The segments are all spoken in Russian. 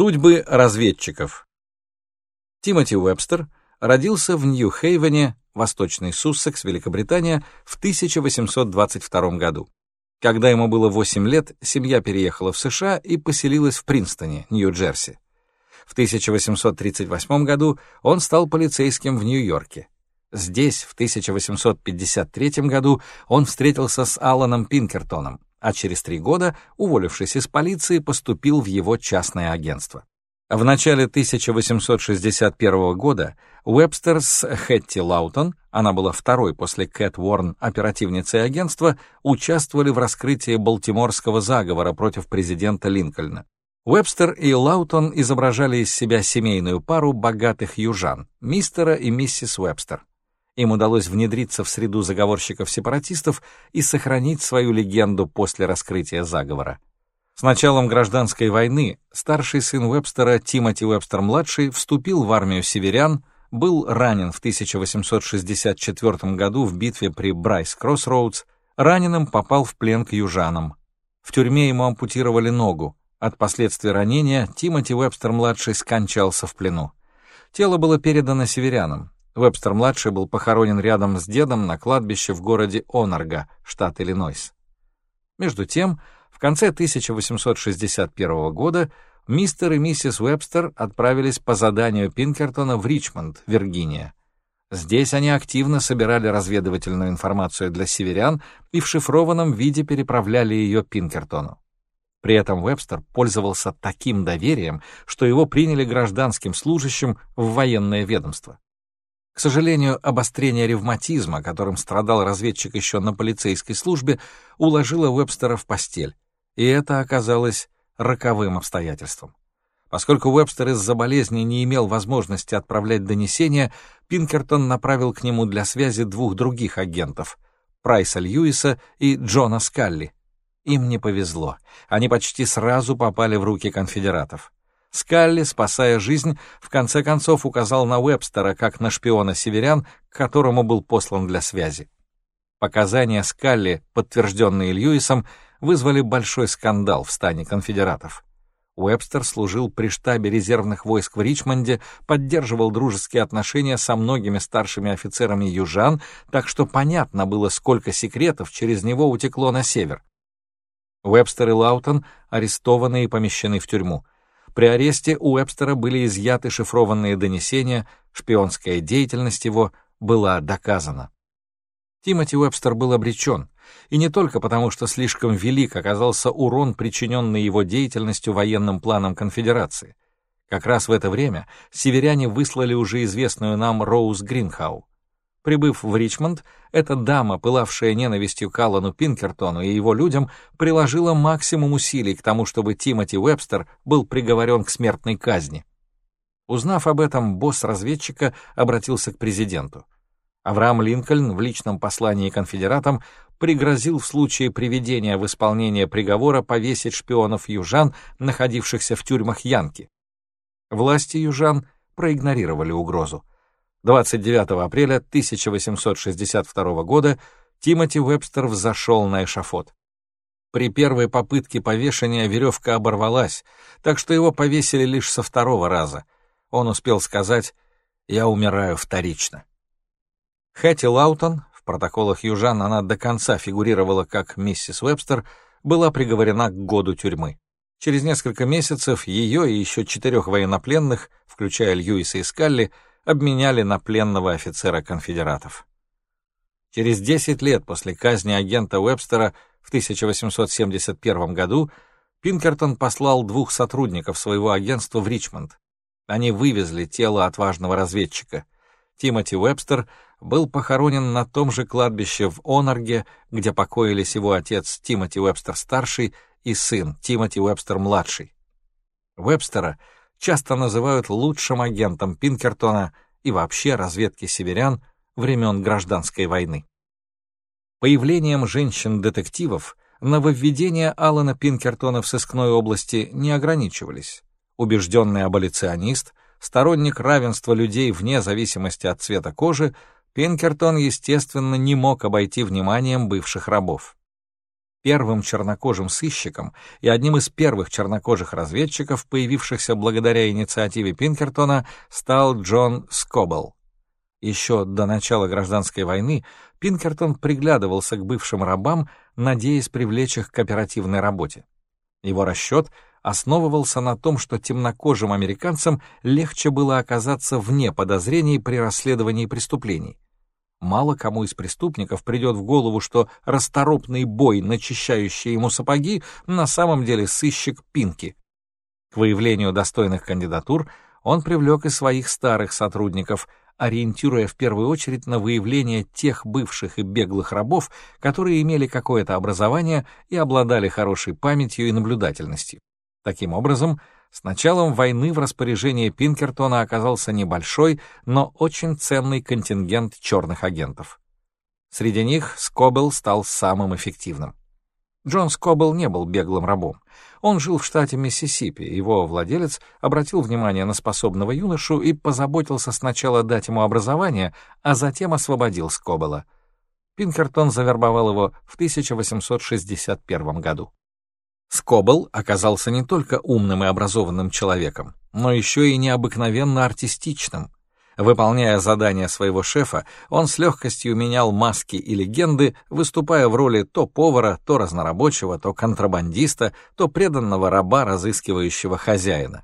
Судьбы разведчиков. Тимоти Уэбстер родился в Нью-Хейвене, Восточный Суссекс, Великобритания, в 1822 году. Когда ему было 8 лет, семья переехала в США и поселилась в Принстоне, Нью-Джерси. В 1838 году он стал полицейским в Нью-Йорке. Здесь, в 1853 году, он встретился с Алланом Пинкертоном, а через три года, уволившись из полиции, поступил в его частное агентство. В начале 1861 года Уэбстер с Хэтти Лаутон, она была второй после Кэт Уорн оперативницей агентства, участвовали в раскрытии Балтиморского заговора против президента Линкольна. Уэбстер и Лаутон изображали из себя семейную пару богатых южан, мистера и миссис Уэбстер. Им удалось внедриться в среду заговорщиков-сепаратистов и сохранить свою легенду после раскрытия заговора. С началом гражданской войны старший сын Уэбстера Тимоти Уэбстер-младший вступил в армию северян, был ранен в 1864 году в битве при Брайс-Кроссроудс, раненым попал в плен к южанам. В тюрьме ему ампутировали ногу. От последствий ранения Тимоти Уэбстер-младший скончался в плену. Тело было передано северянам. Вебстер-младший был похоронен рядом с дедом на кладбище в городе Онарга, штат Иллинойс. Между тем, в конце 1861 года мистер и миссис Уэбстер отправились по заданию Пинкертона в Ричмонд, Виргиния. Здесь они активно собирали разведывательную информацию для северян и в шифрованном виде переправляли ее Пинкертону. При этом Вебстер пользовался таким доверием, что его приняли гражданским служащим в военное ведомство. К сожалению, обострение ревматизма, которым страдал разведчик еще на полицейской службе, уложило Уэбстера в постель, и это оказалось роковым обстоятельством. Поскольку Уэбстер из-за болезни не имел возможности отправлять донесения, Пинкертон направил к нему для связи двух других агентов — Прайса Льюиса и Джона Скалли. Им не повезло, они почти сразу попали в руки конфедератов. Скалли, спасая жизнь, в конце концов указал на Уэбстера как на шпиона северян, к которому был послан для связи. Показания Скалли, подтвержденные Льюисом, вызвали большой скандал в стане конфедератов. Уэбстер служил при штабе резервных войск в Ричмонде, поддерживал дружеские отношения со многими старшими офицерами южан, так что понятно было, сколько секретов через него утекло на север. Уэбстер и Лаутон арестованы и помещены в тюрьму. При аресте у Уэбстера были изъяты шифрованные донесения, шпионская деятельность его была доказана. Тимоти Уэбстер был обречен, и не только потому, что слишком велик оказался урон, причиненный его деятельностью военным планом конфедерации. Как раз в это время северяне выслали уже известную нам Роуз Гринхау. Прибыв в Ричмонд, эта дама, пылавшая ненавистью к Аллану Пинкертону и его людям, приложила максимум усилий к тому, чтобы Тимоти Уэбстер был приговорен к смертной казни. Узнав об этом, босс разведчика обратился к президенту. Авраам Линкольн в личном послании конфедератам пригрозил в случае приведения в исполнение приговора повесить шпионов южан, находившихся в тюрьмах Янки. Власти южан проигнорировали угрозу. 29 апреля 1862 года Тимоти Вебстер взошел на эшафот. При первой попытке повешения веревка оборвалась, так что его повесили лишь со второго раза. Он успел сказать «Я умираю вторично». Хэти Лаутон, в протоколах южан она до конца фигурировала как миссис Вебстер, была приговорена к году тюрьмы. Через несколько месяцев ее и еще четырех военнопленных, включая Льюиса и Скалли, обменяли на пленного офицера конфедератов. Через 10 лет после казни агента Уэбстера в 1871 году Пинкертон послал двух сотрудников своего агентства в Ричмонд. Они вывезли тело отважного разведчика. Тимоти Уэбстер был похоронен на том же кладбище в Онарге, где покоились его отец Тимоти Уэбстер-старший и сын Тимоти Уэбстер-младший. Уэбстера часто называют лучшим агентом Пинкертона и вообще разведки северян времен Гражданской войны. Появлением женщин-детективов нововведения Алана Пинкертона в сыскной области не ограничивались. Убежденный аболиционист, сторонник равенства людей вне зависимости от цвета кожи, Пинкертон, естественно, не мог обойти вниманием бывших рабов. Первым чернокожим сыщиком и одним из первых чернокожих разведчиков, появившихся благодаря инициативе Пинкертона, стал Джон Скобл. Еще до начала гражданской войны Пинкертон приглядывался к бывшим рабам, надеясь привлечь их к оперативной работе. Его расчет основывался на том, что темнокожим американцам легче было оказаться вне подозрений при расследовании преступлений. Мало кому из преступников придет в голову, что расторопный бой, начищающий ему сапоги, на самом деле сыщик Пинки. К выявлению достойных кандидатур он привлек и своих старых сотрудников, ориентируя в первую очередь на выявление тех бывших и беглых рабов, которые имели какое-то образование и обладали хорошей памятью и наблюдательностью. Таким образом, с началом войны в распоряжении Пинкертона оказался небольшой, но очень ценный контингент черных агентов. Среди них Скобел стал самым эффективным. Джон Скобел не был беглым рабом. Он жил в штате Миссисипи, его владелец обратил внимание на способного юношу и позаботился сначала дать ему образование, а затем освободил Скобела. Пинкертон завербовал его в 1861 году. Скобл оказался не только умным и образованным человеком, но еще и необыкновенно артистичным. Выполняя задания своего шефа, он с легкостью менял маски и легенды, выступая в роли то повара, то разнорабочего, то контрабандиста, то преданного раба, разыскивающего хозяина.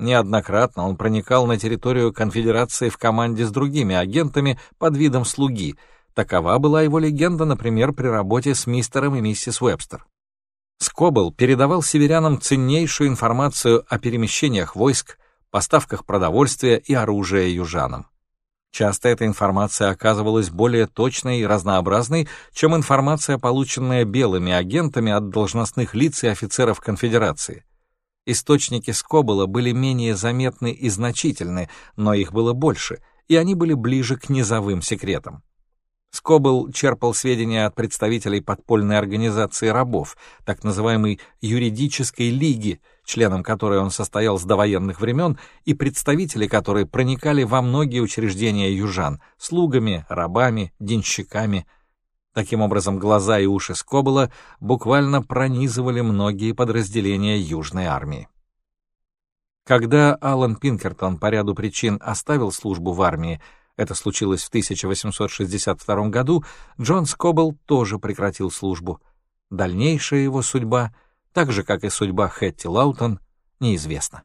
Неоднократно он проникал на территорию конфедерации в команде с другими агентами под видом слуги. Такова была его легенда, например, при работе с мистером и миссис Уэбстер. Скобл передавал северянам ценнейшую информацию о перемещениях войск, поставках продовольствия и оружия южанам. Часто эта информация оказывалась более точной и разнообразной, чем информация, полученная белыми агентами от должностных лиц и офицеров конфедерации. Источники Скобола были менее заметны и значительны, но их было больше, и они были ближе к низовым секретам. Скобл черпал сведения от представителей подпольной организации рабов, так называемой юридической лиги, членом которой он состоял с довоенных времен, и представители которой проникали во многие учреждения южан, слугами, рабами, денщиками. Таким образом, глаза и уши Скобла буквально пронизывали многие подразделения Южной армии. Когда Алан Пинкертон по ряду причин оставил службу в армии, это случилось в 1862 году, Джон Скобл тоже прекратил службу. Дальнейшая его судьба, так же, как и судьба Хэтти Лаутон, неизвестна.